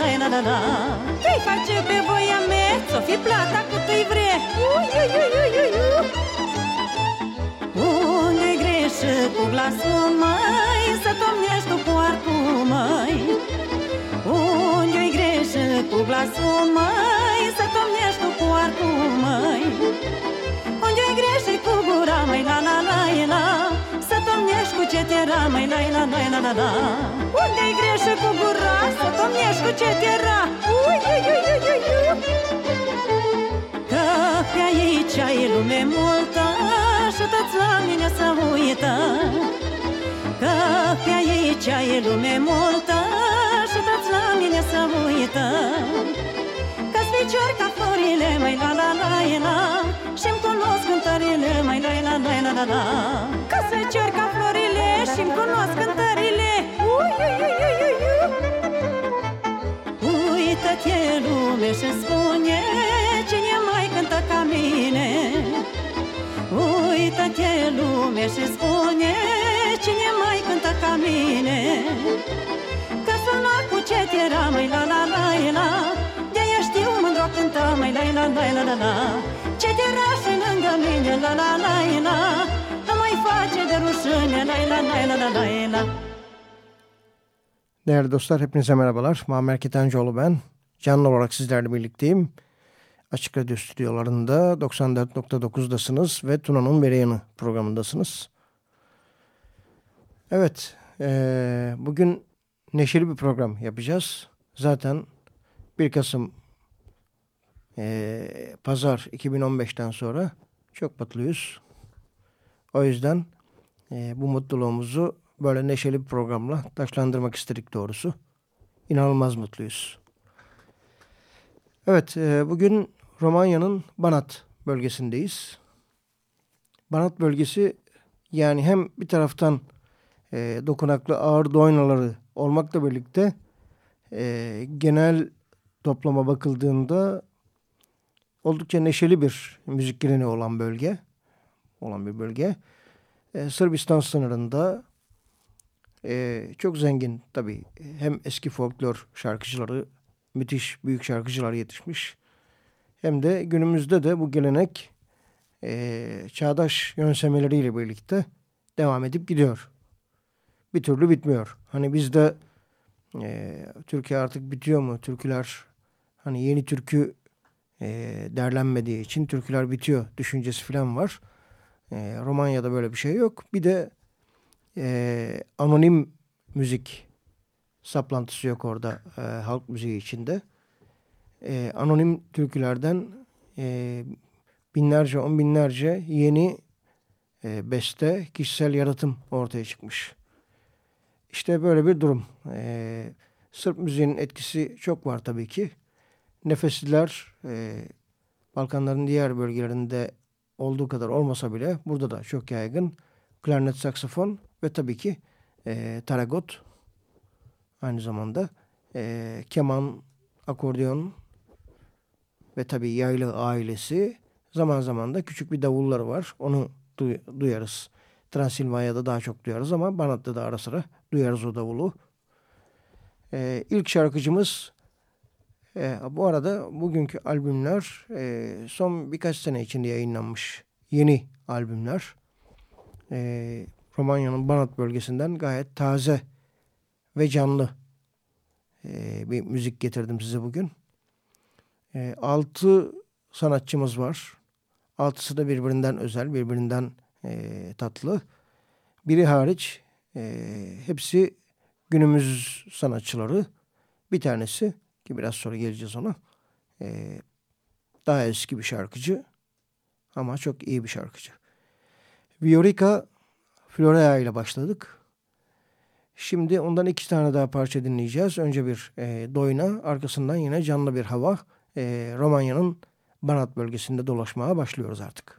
la la la la la la De-i face pe voia mea, ți-o fi plata cât îi vrei Ui, ui, ui, ui, ui, ui. Unde-i greșit cu glasul mai Să domnești tu poartul mai Unde-i greșit cu glasul mai domnești cu ce te ra mai La la la la la la Unde-i greșit cu gura Să domnești cu ce te ra Ui, ui, ui, ui, ui, ui. Că pe aici ai lume multă Ajută-ți la mine să uită. Că pe aici e lume multă Ajută-ți la mine să uită. Că-ți feciori ca florile Mai la la la la. Și-mi cunosc cântările Mai la la la la la la Că-ți feciori ca florile Și-mi cunosc cântările. Ui, ui, ui, ui, ui, ui. Uită-te lume și spune Cine mai cântă ca mine. Uită-te lume și spune Cine mai cântă ca mine Değerli dostlar hepinize merhabalar. Muammer Ketencoğlu ben. Canlı olarak sizlerle birlikteyim. Açık Radyo stüdyolarında 94.9'dasınız ve Tuna'nın Bereyanı programındasınız. Evet, e, bugün neşeli bir program yapacağız. Zaten 1 Kasım e, Pazar 2015'ten sonra çok mutluyuz. O yüzden e, bu mutluluğumuzu böyle neşeli bir programla taşlandırmak istedik doğrusu. İnanılmaz mutluyuz. Evet, e, bugün Romanya'nın Banat bölgesindeyiz. Banat bölgesi yani hem bir taraftan e, dokunaklı ağır doynaları olmakla birlikte e, genel toplama bakıldığında oldukça neşeli bir müzik geleneği olan bölge. Olan bir bölge. E, Sırbistan sınırında e, çok zengin tabii hem eski folklor şarkıcıları müthiş büyük şarkıcılar yetişmiş hem de günümüzde de bu gelenek e, çağdaş yönsemeleriyle birlikte devam edip gidiyor. Bir türlü bitmiyor. Hani bizde e, Türkiye artık bitiyor mu? Türküler hani yeni türkü e, derlenmediği için türküler bitiyor düşüncesi falan var. E, Romanya'da böyle bir şey yok. Bir de e, anonim müzik saplantısı yok orada e, halk müziği içinde. e, anonim türkülerden e, binlerce, on binlerce yeni e, beste, kişisel yaratım ortaya çıkmış. İşte böyle bir durum. E, Sırp müziğinin etkisi çok var tabii ki. Nefesliler e, Balkanların diğer bölgelerinde olduğu kadar olmasa bile burada da çok yaygın. Klarnet, saksafon ve tabii ki e, taragot aynı zamanda e, keman, akordeon ve tabii yaylı ailesi zaman zaman da küçük bir davulları var. Onu duy duyarız. Transilvanya'da daha çok duyarız ama Banat'ta da ara sıra duyarız o davulu. E, ilk şarkıcımız e, bu arada bugünkü albümler e, son birkaç sene içinde yayınlanmış yeni albümler. E, Romanya'nın Banat bölgesinden gayet taze ve canlı e, bir müzik getirdim size bugün. E, altı sanatçımız var. Altısı da birbirinden özel, birbirinden e, tatlı. Biri hariç e, hepsi günümüz sanatçıları. Bir tanesi ki biraz sonra geleceğiz ona. E, daha eski bir şarkıcı ama çok iyi bir şarkıcı. Viorica Florea ile başladık. Şimdi ondan iki tane daha parça dinleyeceğiz. Önce bir e, doyna, arkasından yine canlı bir hava. E, Romanya'nın Banat bölgesinde dolaşmaya başlıyoruz artık.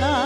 la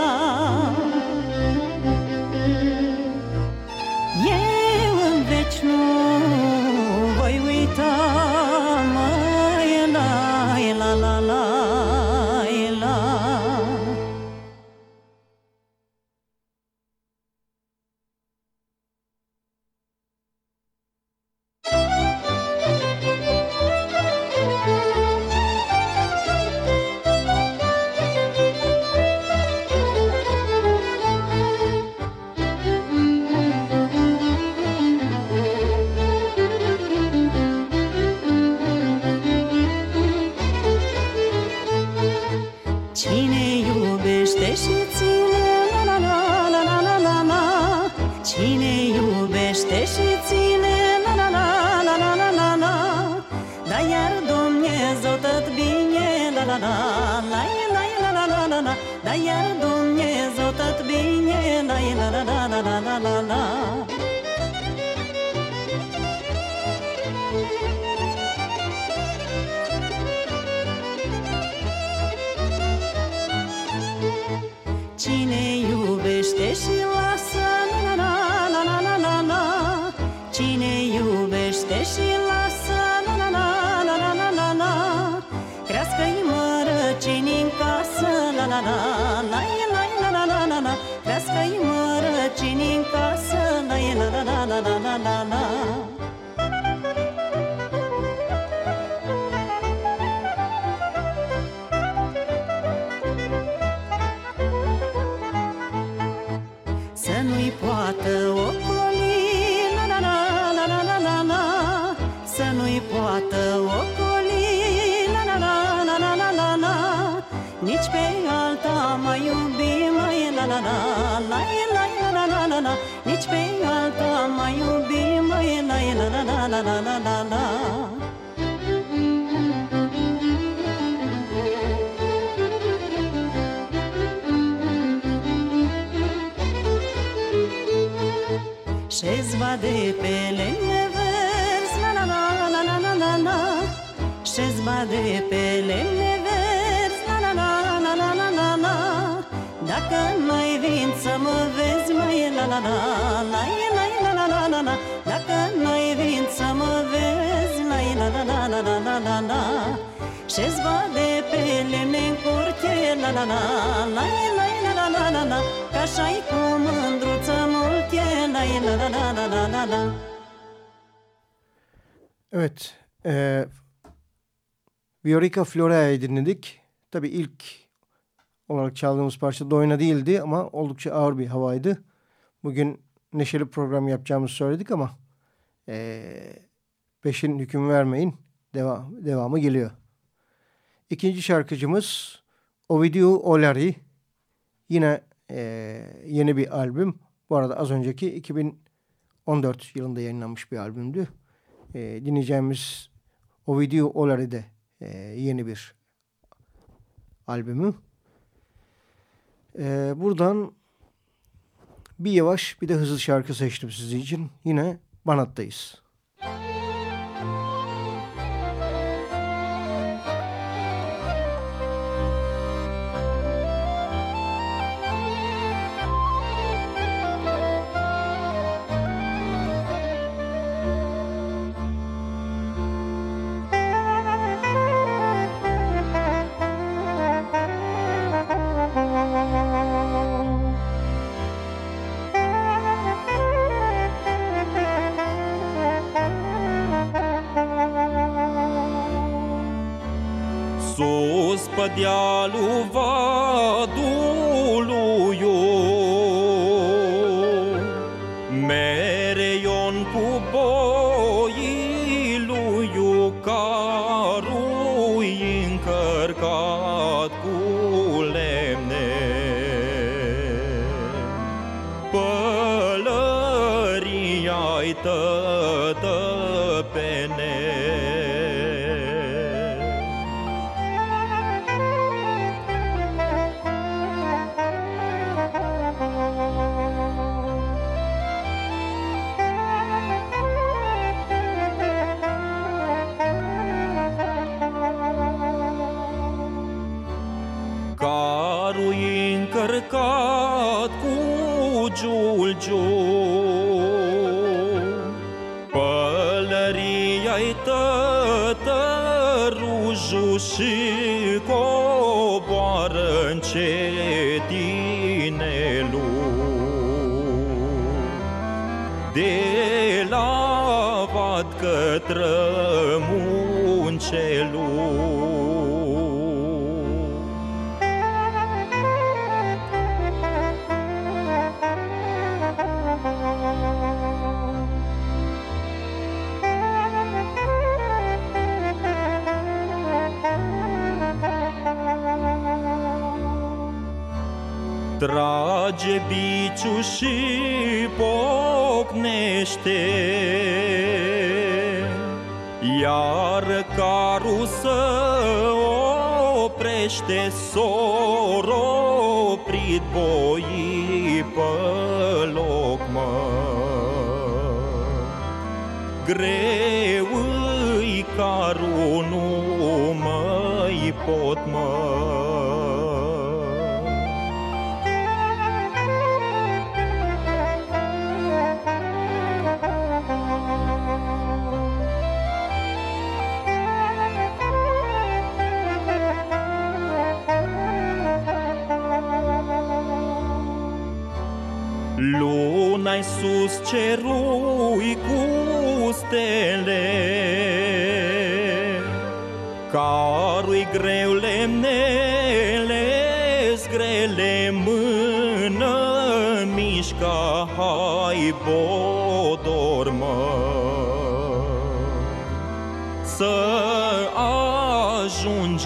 de pe lemne verzi, la la la la la la la la Și-ți de pe lemne verzi, la la la la la la la la Dacă mai vin să mă vezi, mai la la la la la la la la la la Dacă mai vin să mă vezi, la la la la la la la la la Și-ți de pe lemne în curte, la la la la la Evet. E, Viorica Florea'yı dinledik. Tabii ilk olarak çaldığımız parça Doyna değildi ama oldukça ağır bir havaydı. Bugün neşeli program yapacağımızı söyledik ama e, peşin hüküm vermeyin. Devam, devamı geliyor. İkinci şarkıcımız Ovidio Olari. Yine e, yeni bir albüm. Bu arada az önceki 2014 yılında yayınlanmış bir albümdü. E, dinleyeceğimiz Ovidio Olari'de e, yeni bir albümü. E, buradan bir yavaş bir de hızlı şarkı seçtim sizin için. Yine Banat'tayız. pe încărcat cu giulgiu Pălăria-i tătăruju și coboară încetinelul De la vad către Trage biciu și pocnește. Iar carul să oprește Sor oprit boii pe loc, mă. Greu i carul nu mai pot, cerui cu stele Carui greu lemnele grele mână mișca hai bodor mă. Să ajungem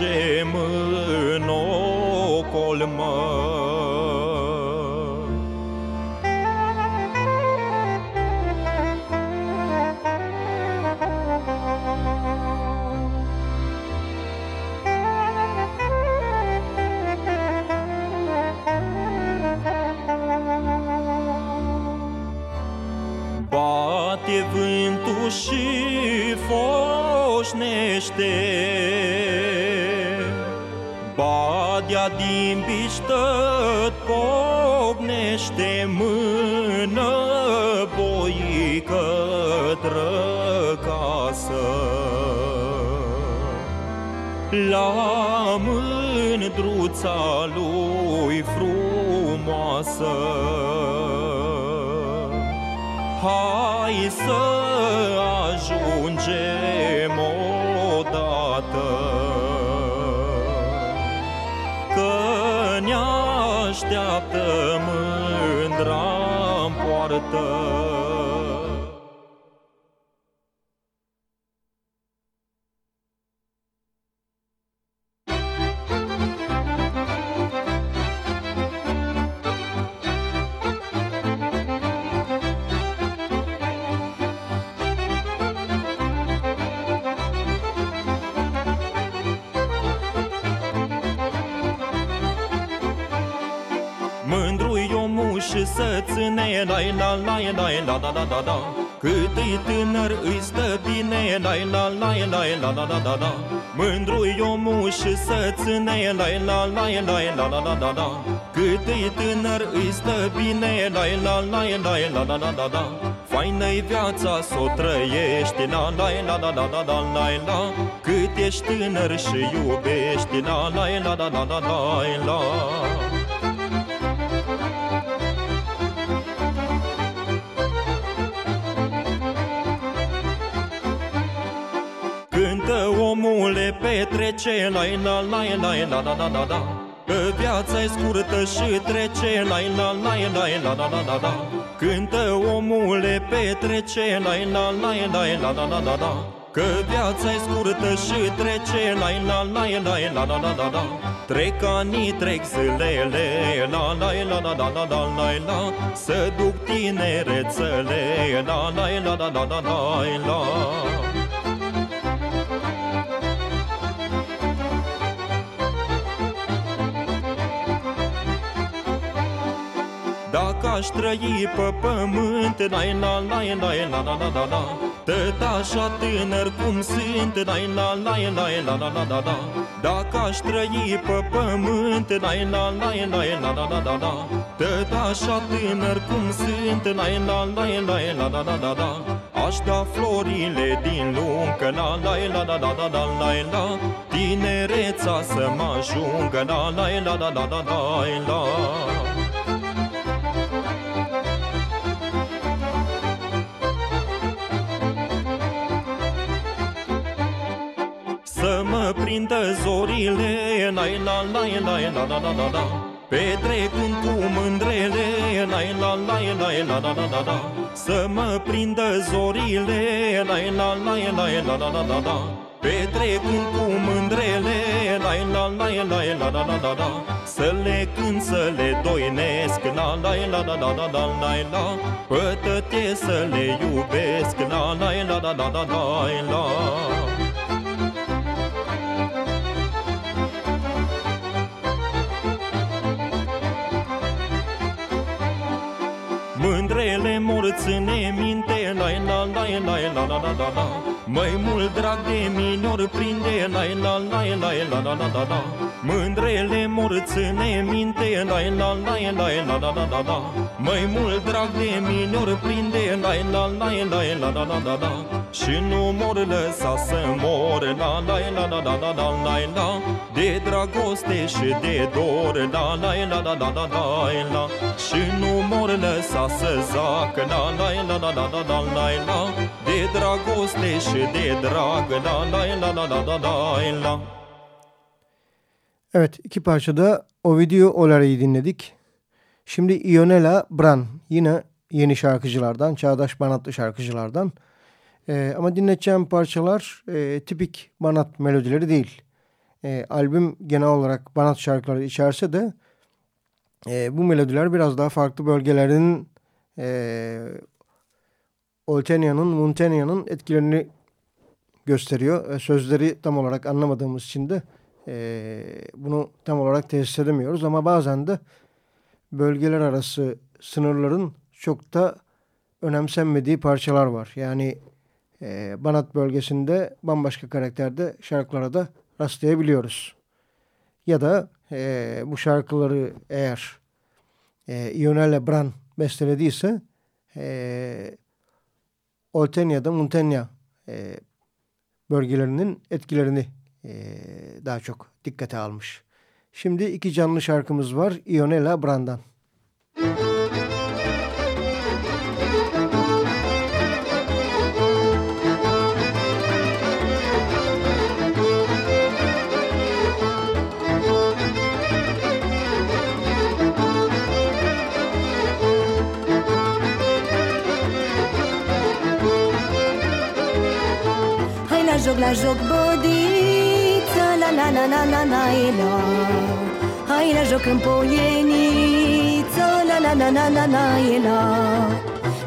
și foșnește. Badea din biștăt pognește Mână boii către casă La mândruța lui frumoasă Hai să Santa. Și să ține la la la la la da da da da Cât e tânăr îi stă bine La la la la la la la la la Mândru-i omul și să ține La la la la la la la la la Cât e tânăr îi stă bine La la la la la la la la la Faină-i viața s-o trăiești La la la la la la la la la Cât ești tânăr și iubești La la la la la la la la omule petrece La la la la la la la la la Că viața e scurtă și trece La la la la la la la la la Cântă omule petrece La la la la la la la la la Că viața e scurtă și trece La la la la la la la la la Trec anii, trec zilele La la la la la la la la la Să duc tinerețele La la la la la la la la aș trăi pe pământ La la la la la la la la la Tot așa tânăr cum sunt La la la la la la la la la Dacă aș trăi pe pământ La la la la la la la la la Tot așa tânăr cum sunt La la la la la la la la la Aș da florile din luncă La la la la la la la la la Tinereța să mă ajungă La la la la la la la la mă prindă zorile la la la la la la la la la Petrecând cu mândrele la la la la la la la la la Să mă prindă zorile la la la la la la la la la Petrecând cu mândrele la la la la la la la la la Să le cânt, să le doinesc la la la la la la la la la Pătăte să le iubesc la la la la la la la la ține minte La la la la la la la la la Mai mult drag de minor prinde La la la la la la la la la Mândrele mor ține minte La la la la la la la la la Mai mult drag de minor prinde La la la la la la la la la Și nu mor lăsa să mor La la la la la la la la la De dragoste și de dor La la la la la la la la Și nu mor lăsa să zacă La la la la la la la la la De dragoste și de drag La la la la la la la la Evet iki parçada Ovidio Olare'yi dinledik. Şimdi Ionela Bran yine yeni şarkıcılardan, çağdaş banatlı şarkıcılardan. Ee, ama dinleteceğim parçalar e, tipik banat melodileri değil. E, albüm genel olarak banat şarkıları içerse de e, bu melodiler biraz daha farklı bölgelerin e, Oltenia'nın, Montenia'nın etkilerini gösteriyor. E, sözleri tam olarak anlamadığımız için de e, bunu tam olarak tesis edemiyoruz. Ama bazen de bölgeler arası sınırların çok da önemsenmediği parçalar var. Yani e, Banat bölgesinde bambaşka karakterde şarkılara da rastlayabiliyoruz. Ya da e, bu şarkıları eğer e, Ionel Bran bestelediyse e, Oltenya'da Montenya e, bölgelerinin etkilerini e, daha çok dikkate almış. Şimdi iki canlı şarkımız var Ionela Brand'dan. Joc, la joc, bodiță La la la la la la la Hai la joc în poieniță La la la la la la la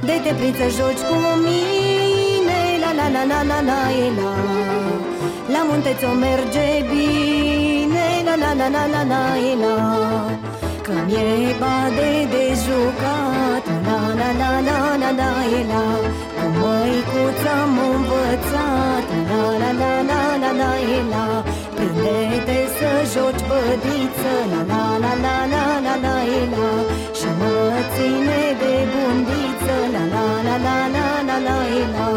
De te priță joci cu mine La la la la la la la La munte ți-o merge bine La la la la la la la Că mi-e bade de jucat La la la la la la la Cum mă micuță am învățat La la la la la la la Prinde-te să joci bădiță La la la la la la la la Și mă ține de bundiță La la la la la la la la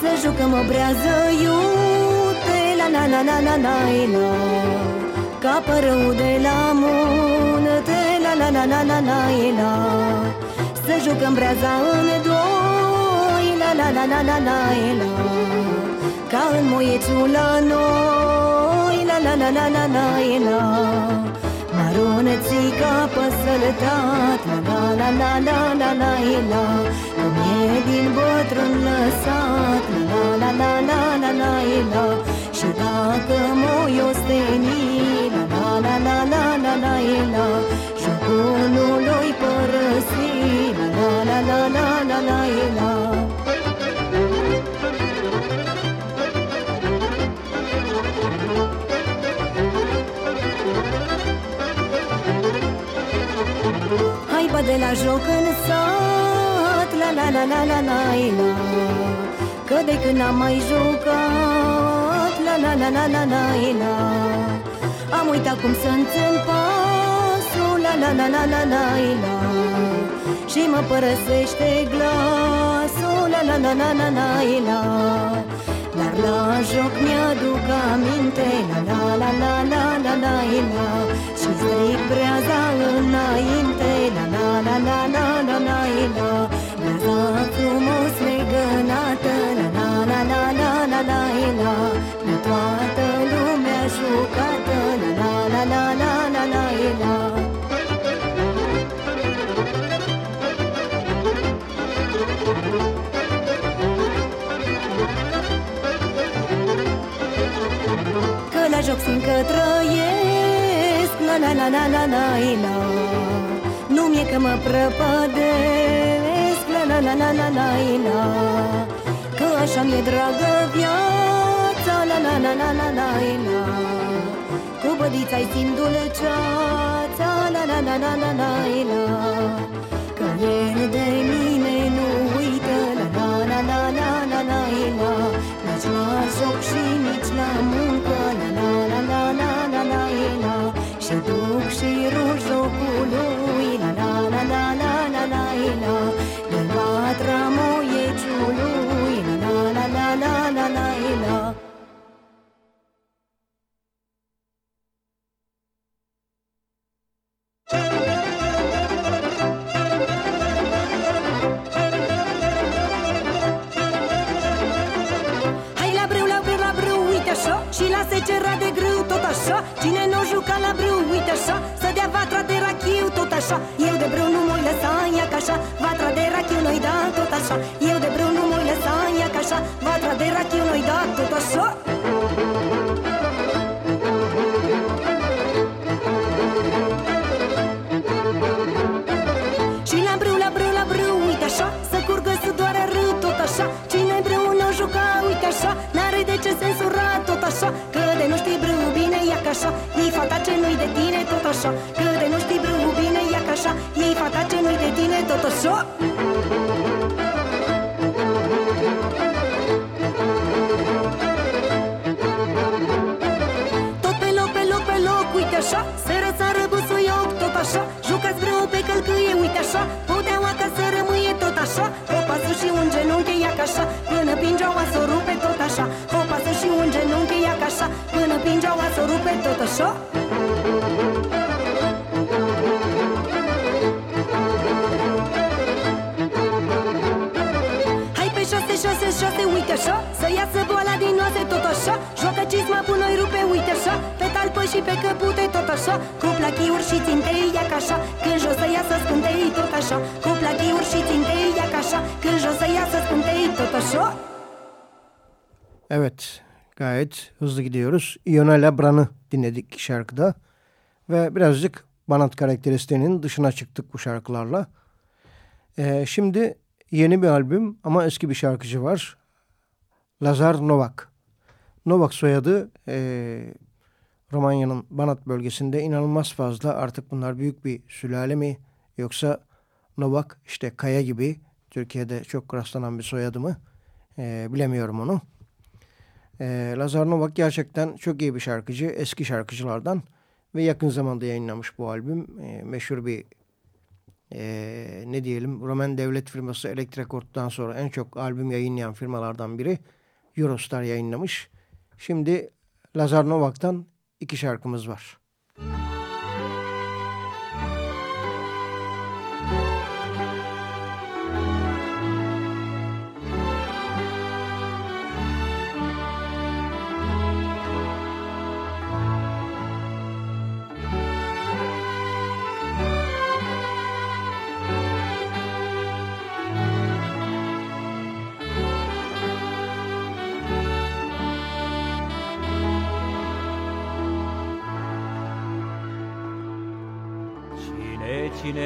Să jucăm o brează iute La la la la la la la Ca părău de la munte La la la la la la la Să jucăm breaza în doi La la la la la la la Ca în moiețul la noi La la la la la la la Maronețica păsălătat La la la la la la la Cum e din bătrân lăsat La la la la la la la Și dacă mă osteni La la la la la la la Jocul nu l-oi părăsi La la la la la la la Hai bă de la joc în sat La la la la la la la Că de când am mai jucat La la la la la la la Am uitat cum să înțeleg pasul La la la la la la la Și mă părăsește glasul La la la la la la la dar la joc mi-aduc aminte La la la la la la la la Și stric breaza înainte La la la la la la la la Breaza frumos legănată La la la la la la la la De toată lumea jucată joc simt că trăiesc La la la la la la la Nu mi-e că mă prăpădesc La la la la la la la Că așa mi-e dragă viața La la la la la la la Cu bădița-i simt dulceața La la la la la la la Că el de mine nu uită La la la la la la la la Nici la joc și nici la muncă La la la la la la la la Și duc și rul jocului La așa Și la secera de grâu, tot așa. Cine nu juca la brâu, uite așa. Să dea vatra de rachiu, tot așa. Eu de brâu nu mă lăsa, ia ca așa. Vatra de rachiu noi da, tot așa. Eu de brâu nu mă lăsa, ia ca așa. Vatra de rachiu noi da, tot așa așa? Tot pe loc, pe loc, pe loc, uite așa. Se răsară busuioc, tot așa. Jucați brâu pe călcâie, uite așa. Podeaua ca să rămâie tot așa. O pasă și un genunchi, ia ca așa. Până pingeaua să o rupe tot așa. O pasă și un genunchi, ia ca așa. Până pingeaua să o rupe tot așa Până noi rupe, uite așa Pe talpă și pe căpute, tot așa Cu plachiuri și țintei, ia ca așa Când jos să iasă scântei, tot așa Cu plachiuri și țintei, ia ca așa Când jos să iasă scântei, tot așa Evet gayet hızlı gidiyoruz. Ionela Bran'ı dinledik şarkıda. Ve birazcık Banat karakteristiğinin dışına çıktık bu şarkılarla. Ee, şimdi yeni bir albüm ama eski bir şarkıcı var. Lazar Novak. Novak soyadı e, Romanya'nın Banat bölgesinde inanılmaz fazla. Artık bunlar büyük bir sülale mi yoksa Novak işte Kaya gibi Türkiye'de çok rastlanan bir soyadı mı e, bilemiyorum onu. E, Lazar Novak gerçekten çok iyi bir şarkıcı, eski şarkıcılardan ve yakın zamanda yayınlamış bu albüm. E, meşhur bir e, ne diyelim Roman devlet firması Elektrekord'dan sonra en çok albüm yayınlayan firmalardan biri Eurostar yayınlamış. Şimdi Lazar Novak'tan iki şarkımız var.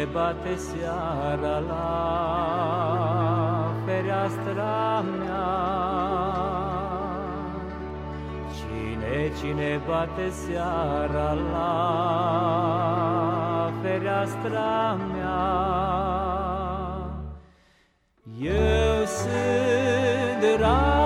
Cine bate seara la fereastra mea? Cine, cine bate seara la fereastra mea? Eu sunt dragă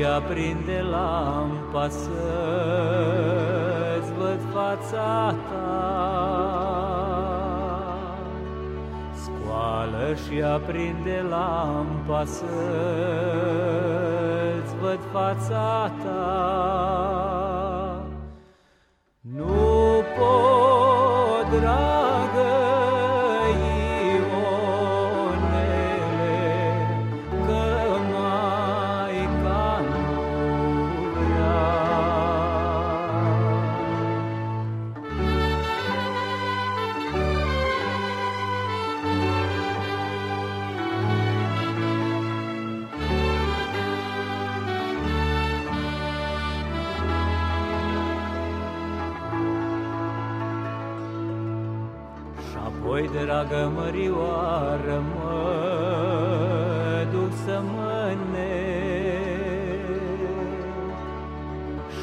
și aprinde lampa să-ți văd fața ta. Scoală și aprinde lampa să-ți văd fața ta.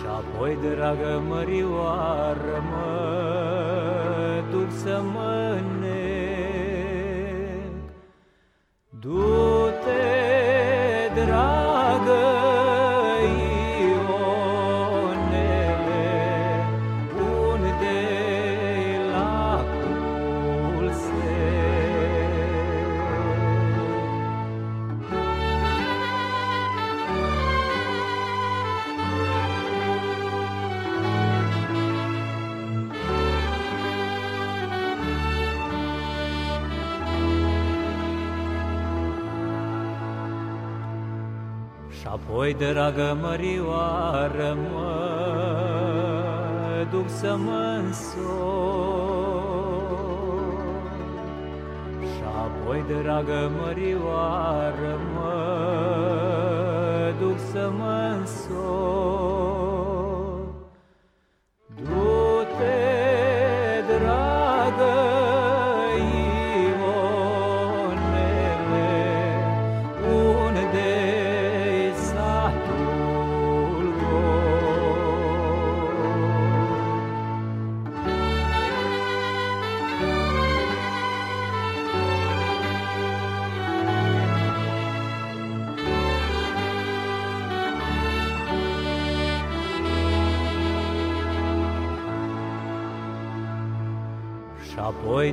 Și apoi, dragă mărioară, mă duc să mă Du-te, Apoi, dragă mărioară, mă duc să mă Și apoi, dragă mărioară, mă duc să mă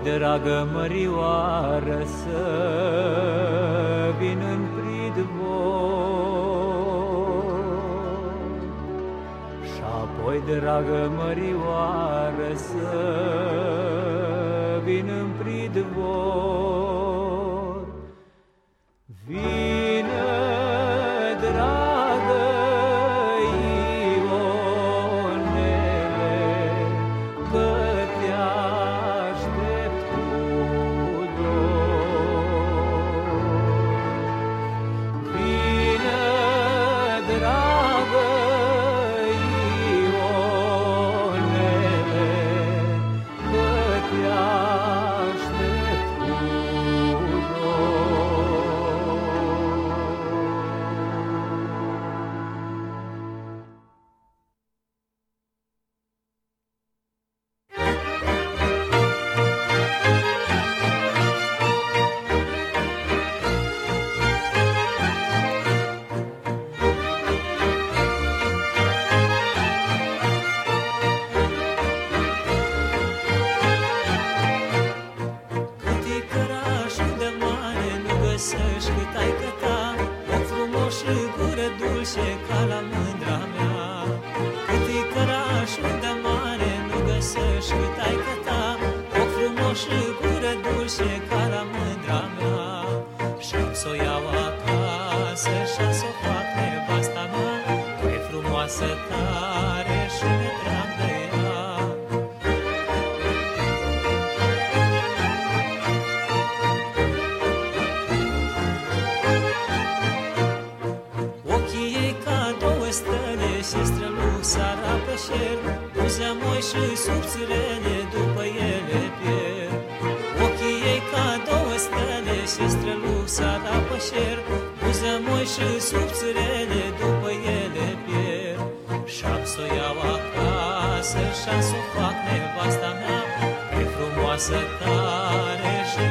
dragă mărioară, să vin în pridvor. Și apoi, dragă mărioară, să vin în pridvor. Buza moi și subțirele după ele pierd. Ochii ei ca două stele și străluțara pe șer Buza moi și subțirele după ele pierd. Și-am să o iau acasă și-am să o fac nevasta mea. E frumoasă tare și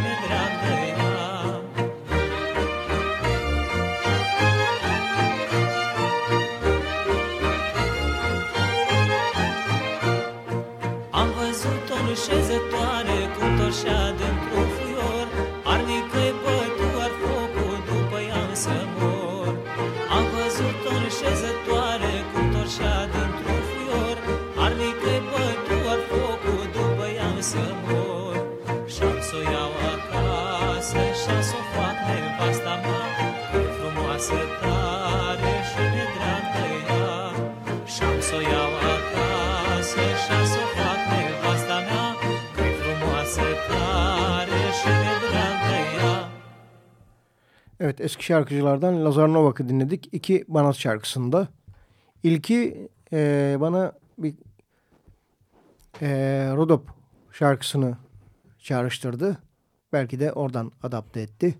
eski şarkıcılardan Lazar Novak'ı dinledik. İki Banat şarkısında. İlki e, bana bir e, Rodop şarkısını çağrıştırdı. Belki de oradan adapte etti.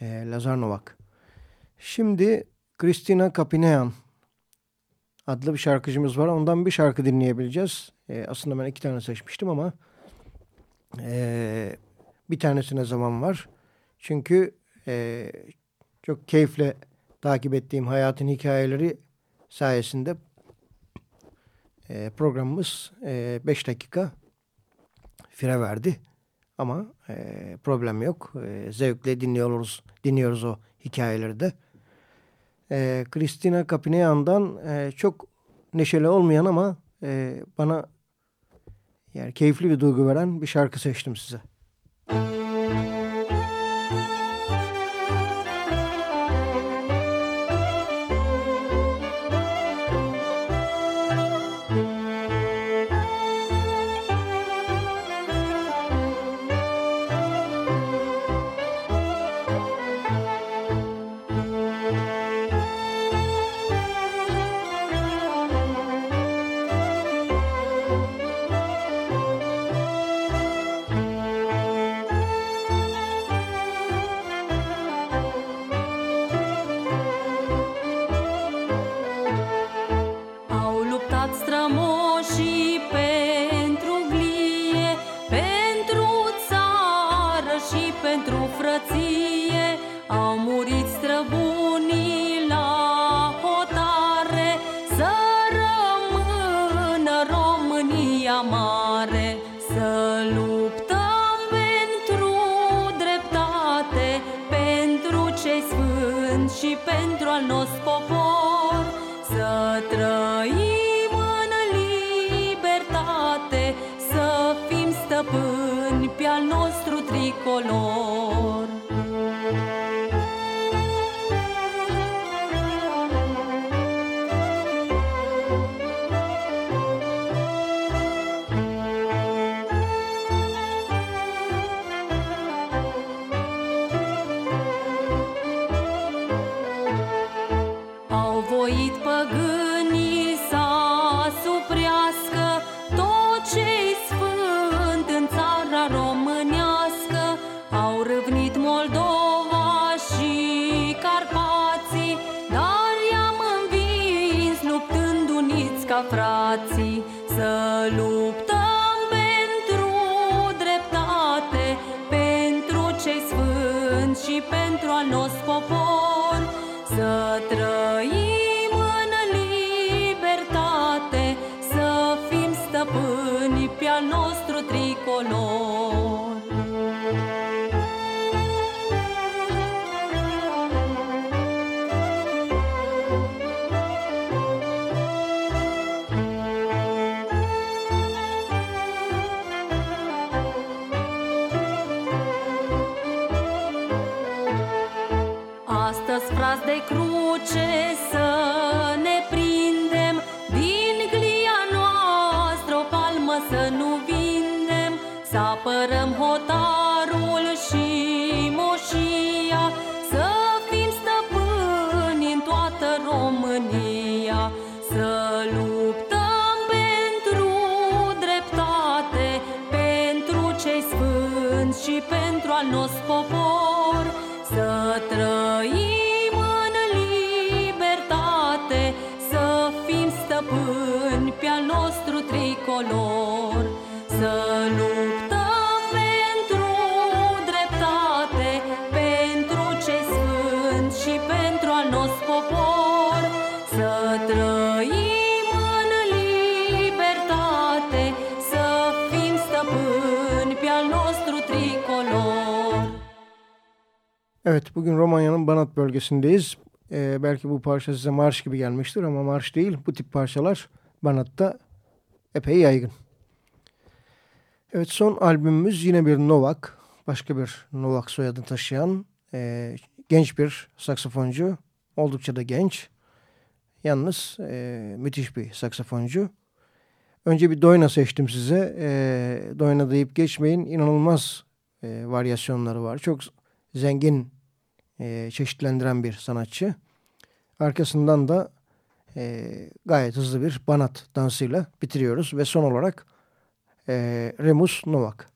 E, Lazar Novak. Şimdi Christina Kapineyan adlı bir şarkıcımız var. Ondan bir şarkı dinleyebileceğiz. E, aslında ben iki tane seçmiştim ama e, bir tanesine zaman var. Çünkü e, çok keyifle takip ettiğim hayatın hikayeleri sayesinde e, programımız 5 dakika fire verdi. Ama e, problem yok. E, zevkle dinliyoruz, dinliyoruz o hikayeleri de. E, Christina Kapineyan'dan e, çok neşeli olmayan ama e, bana yani keyifli bir duygu veren bir şarkı seçtim size. Cei sfânți și pentru al nostru popor. Să trăim în libertate, să fim stăpâni pe al nostru tricolor. De cruce să ne prindem Din glia noastră o palmă să nu vindem Să apărăm hotarul și Evet bugün Romanya'nın Banat bölgesindeyiz. Ee, belki bu parça size marş gibi gelmiştir ama marş değil. Bu tip parçalar Banat'ta epey yaygın. Evet son albümümüz yine bir Novak. Başka bir Novak soyadını taşıyan e, genç bir saksafoncu. Oldukça da genç. Yalnız e, müthiş bir saksafoncu. Önce bir Doyna seçtim size. E, Doyna deyip geçmeyin. İnanılmaz e, varyasyonları var. Çok zengin e, çeşitlendiren bir sanatçı. Arkasından da e, gayet hızlı bir banat dansıyla bitiriyoruz. Ve son olarak e, Remus Novak.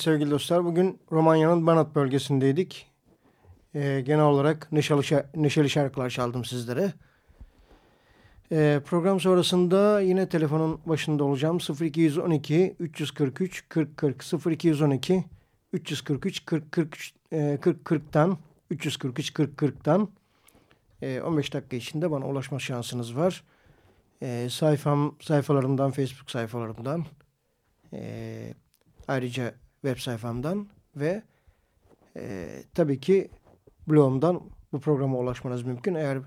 Evet sevgili dostlar bugün Romanya'nın Banat bölgesindeydik. Ee, genel olarak neşeli, neşeli şarkılar çaldım sizlere. Ee, program sonrasında yine telefonun başında olacağım. 0212 343 40 40 0212 343 40 40 e, 40 40'tan 343 40 40'tan e, 15 dakika içinde bana ulaşma şansınız var. E, sayfam sayfalarımdan Facebook sayfalarımdan e, ayrıca web sayfamdan ve e, tabii ki blogumdan bu programa ulaşmanız mümkün. Eğer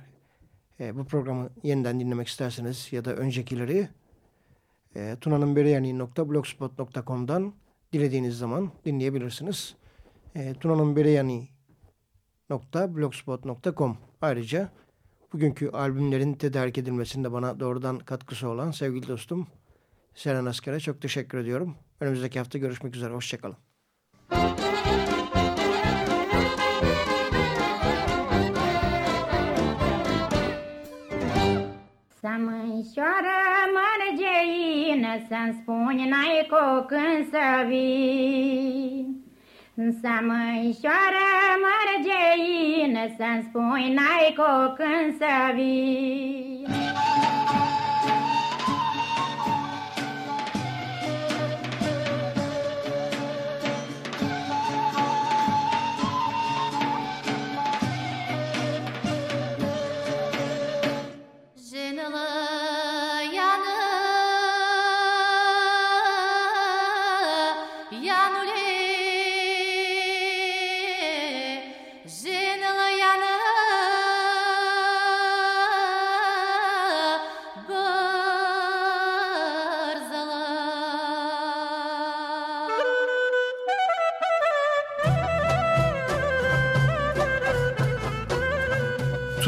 e, bu programı yeniden dinlemek isterseniz ya da öncekileri e, tunanınbereyani.blogspot.com'dan dilediğiniz zaman dinleyebilirsiniz. E, tunanınbereyani.blogspot.com Ayrıca bugünkü albümlerin tedarik edilmesinde bana doğrudan katkısı olan sevgili dostum Seren Asker'e çok teşekkür ediyorum. Önümüzdeki hafta görüşmek üzere. Hoşçakalın. Să mânșoară mărgeină, Să-mi spuni n-ai cu când să vii. Să mânșoară mărgeină, Să-mi spuni n-ai cu când să vii.